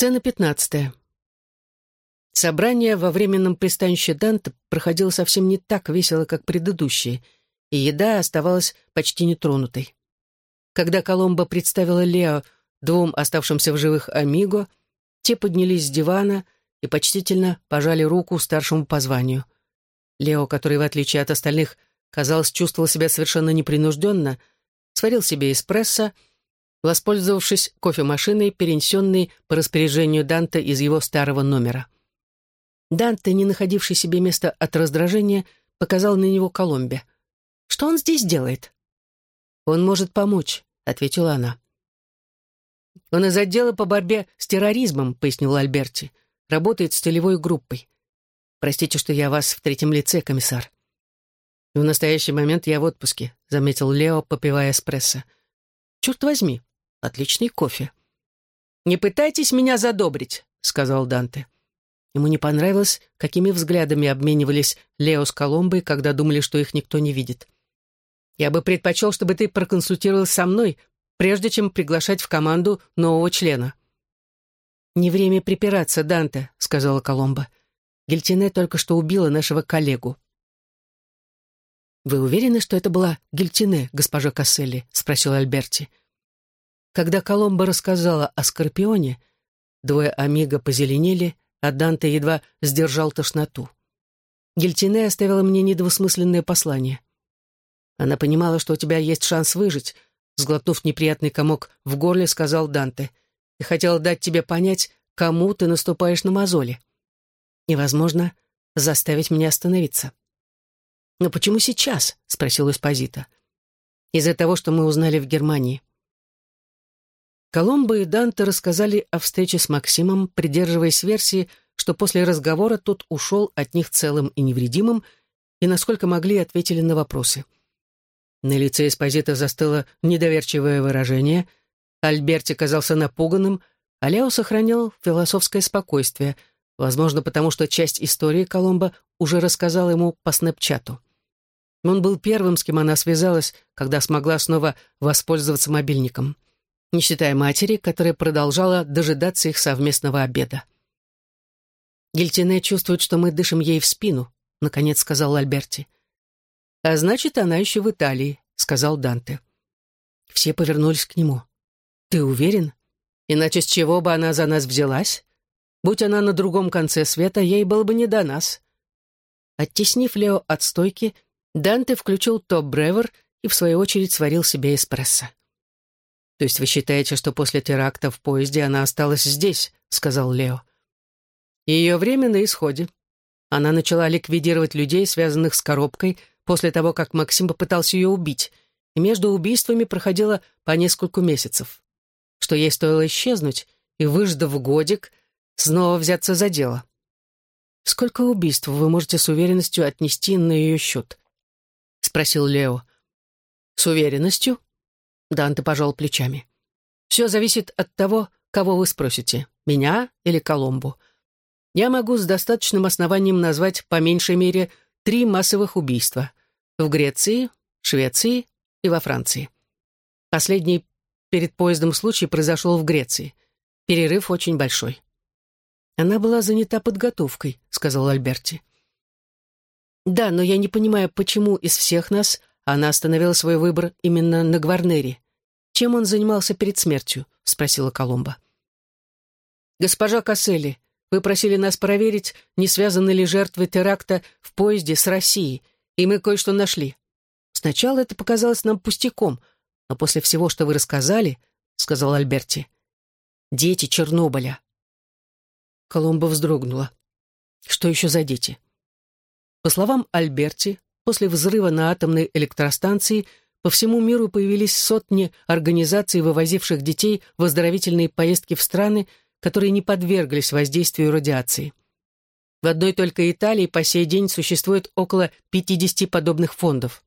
Сцена пятнадцатая. Собрание во временном пристанище Данте проходило совсем не так весело, как предыдущие, и еда оставалась почти нетронутой. Когда Коломбо представила Лео двум оставшимся в живых Амиго, те поднялись с дивана и почтительно пожали руку старшему по званию. Лео, который, в отличие от остальных, казалось, чувствовал себя совершенно непринужденно, сварил себе эспрессо, воспользовавшись кофемашиной, перенесенной по распоряжению Данте из его старого номера. Данте, не находивший себе места от раздражения, показал на него Коломбе. «Что он здесь делает?» «Он может помочь», — ответила она. «Он из отдела по борьбе с терроризмом», — пояснил Альберти. «Работает с целевой группой. Простите, что я вас в третьем лице, комиссар». «В настоящий момент я в отпуске», — заметил Лео, попивая эспрессо. «Черт возьми, отличный кофе». «Не пытайтесь меня задобрить», — сказал Данте. Ему не понравилось, какими взглядами обменивались Лео с Коломбой, когда думали, что их никто не видит. «Я бы предпочел, чтобы ты проконсультировался со мной, прежде чем приглашать в команду нового члена». «Не время припираться, Данте», — сказала Коломба. «Гильтине только что убила нашего коллегу». «Вы уверены, что это была Гильтине, госпожа Касселли?» — спросил Альберти. Когда Коломба рассказала о Скорпионе, двое Амиго позеленели, а Данте едва сдержал тошноту. Гильтине оставила мне недвусмысленное послание. Она понимала, что у тебя есть шанс выжить, сглотнув неприятный комок в горле, сказал Данте, и хотела дать тебе понять, кому ты наступаешь на мозоли. Невозможно заставить меня остановиться. «Но почему сейчас?» — спросил Эспозита. «Из-за того, что мы узнали в Германии». Коломбо и Данте рассказали о встрече с Максимом, придерживаясь версии, что после разговора тот ушел от них целым и невредимым, и, насколько могли, ответили на вопросы. На лице Эспозита застыло недоверчивое выражение, Альберти казался напуганным, а Лео сохранял философское спокойствие, возможно, потому что часть истории Коломбо уже рассказал ему по снэпчату. Он был первым, с кем она связалась, когда смогла снова воспользоваться мобильником — не считая матери, которая продолжала дожидаться их совместного обеда. «Гильтине чувствует, что мы дышим ей в спину», — наконец сказал Альберти. «А значит, она еще в Италии», — сказал Данте. Все повернулись к нему. «Ты уверен? Иначе с чего бы она за нас взялась? Будь она на другом конце света, ей было бы не до нас». Оттеснив Лео от стойки, Данте включил топ-бревер и, в свою очередь, сварил себе эспрессо. «То есть вы считаете, что после теракта в поезде она осталась здесь?» — сказал Лео. «Ее время на исходе. Она начала ликвидировать людей, связанных с коробкой, после того, как Максим попытался ее убить, и между убийствами проходило по нескольку месяцев. Что ей стоило исчезнуть и, выждав годик, снова взяться за дело. «Сколько убийств вы можете с уверенностью отнести на ее счет?» — спросил Лео. «С уверенностью?» Данте пожал плечами. «Все зависит от того, кого вы спросите, меня или Коломбу. Я могу с достаточным основанием назвать по меньшей мере три массовых убийства в Греции, Швеции и во Франции. Последний перед поездом случай произошел в Греции. Перерыв очень большой. «Она была занята подготовкой», — сказал Альберти. «Да, но я не понимаю, почему из всех нас она остановила свой выбор именно на Гварнере. «Чем он занимался перед смертью?» — спросила Коломба. «Госпожа Касселли, вы просили нас проверить, не связаны ли жертвы теракта в поезде с Россией, и мы кое-что нашли. Сначала это показалось нам пустяком, но после всего, что вы рассказали, — сказал Альберти, — дети Чернобыля». Коломба вздрогнула. «Что еще за дети?» По словам Альберти, После взрыва на атомной электростанции по всему миру появились сотни организаций, вывозивших детей в оздоровительные поездки в страны, которые не подверглись воздействию радиации. В одной только Италии по сей день существует около 50 подобных фондов.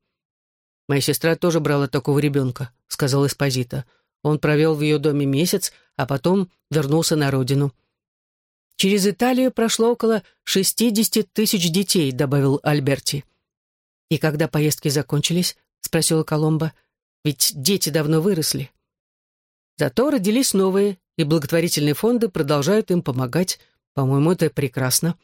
«Моя сестра тоже брала такого ребенка», — сказал Эспозита. Он провел в ее доме месяц, а потом вернулся на родину. «Через Италию прошло около 60 тысяч детей», — добавил Альберти. «И когда поездки закончились?» — спросила Коломба. «Ведь дети давно выросли». Зато родились новые, и благотворительные фонды продолжают им помогать. По-моему, это прекрасно».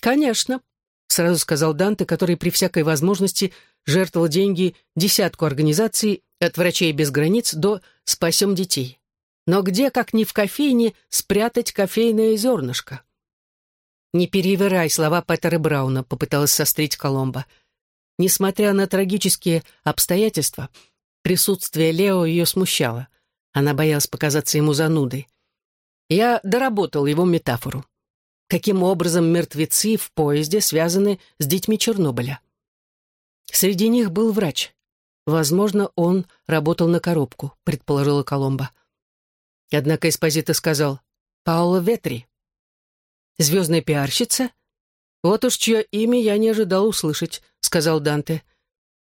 «Конечно», — сразу сказал Данте, который при всякой возможности жертвовал деньги десятку организаций от «Врачей без границ» до «Спасем детей». Но где, как ни в кофейне, спрятать кофейное зернышко? «Не перевирай слова Петера Брауна», — попыталась сострить Коломбо. Несмотря на трагические обстоятельства, присутствие Лео ее смущало. Она боялась показаться ему занудой. Я доработал его метафору. Каким образом мертвецы в поезде связаны с детьми Чернобыля? Среди них был врач. Возможно, он работал на коробку, предположила Коломба. Однако Эспозито сказал «Паула Ветри». «Звездная пиарщица?» «Вот уж чье имя я не ожидал услышать», — сказал Данте.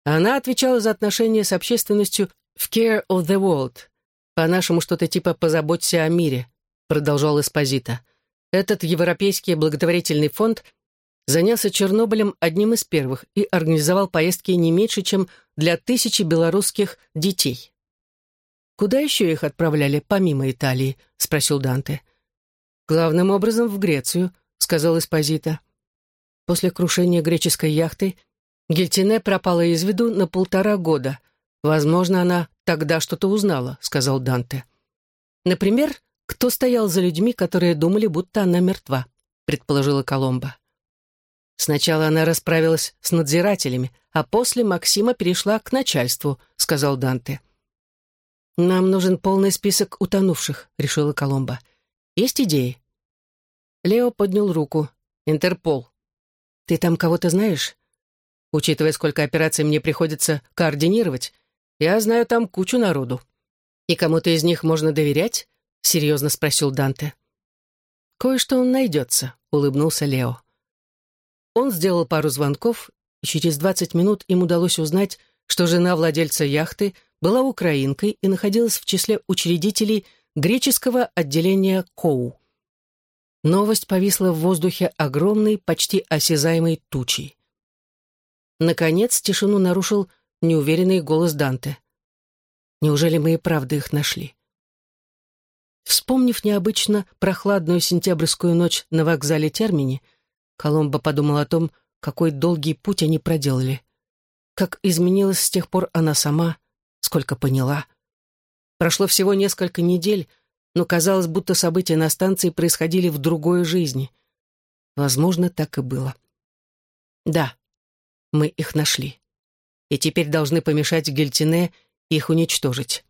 Она отвечала за отношения с общественностью в «Care of the World». По-нашему что-то типа «позаботься о мире», — продолжал Эспозито. Этот Европейский благотворительный фонд занялся Чернобылем одним из первых и организовал поездки не меньше, чем для тысячи белорусских детей. «Куда еще их отправляли, помимо Италии?» — спросил Данте. «Главным образом в Грецию», — сказал Эспозита. После крушения греческой яхты Гельтине пропала из виду на полтора года. Возможно, она тогда что-то узнала, — сказал Данте. Например, кто стоял за людьми, которые думали, будто она мертва, — предположила Коломба. Сначала она расправилась с надзирателями, а после Максима перешла к начальству, — сказал Данте. «Нам нужен полный список утонувших», — решила Коломба. «Есть идеи?» Лео поднял руку. «Интерпол». «Ты там кого-то знаешь?» «Учитывая, сколько операций мне приходится координировать, я знаю там кучу народу». «И кому-то из них можно доверять?» — серьезно спросил Данте. «Кое-что он найдется», — улыбнулся Лео. Он сделал пару звонков, и через двадцать минут им удалось узнать, что жена владельца яхты — была украинкой и находилась в числе учредителей греческого отделения КОУ. Новость повисла в воздухе огромной, почти осязаемой тучей. Наконец тишину нарушил неуверенный голос Данте. «Неужели мы и правда их нашли?» Вспомнив необычно прохладную сентябрьскую ночь на вокзале Термини, Коломбо подумал о том, какой долгий путь они проделали. Как изменилась с тех пор она сама, сколько поняла. Прошло всего несколько недель, но казалось, будто события на станции происходили в другой жизни. Возможно, так и было. Да, мы их нашли. И теперь должны помешать Гельтине их уничтожить.